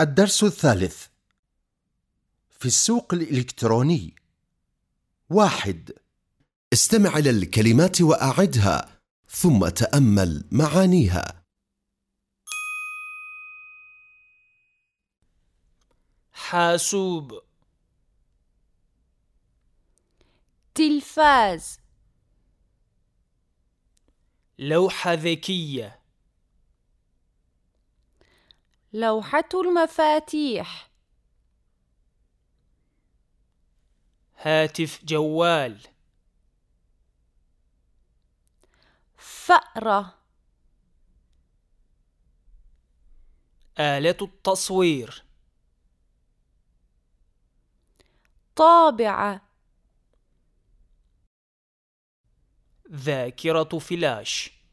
الدرس الثالث. في السوق الإلكتروني. واحد. استمع إلى الكلمات وأعدها ثم تأمل معانيها. حاسوب. تلفاز. لوحة ذكية. لوحة المفاتيح. هاتف جوال. فأرة. آلة التصوير. طابعة. ذاكرة فلاش.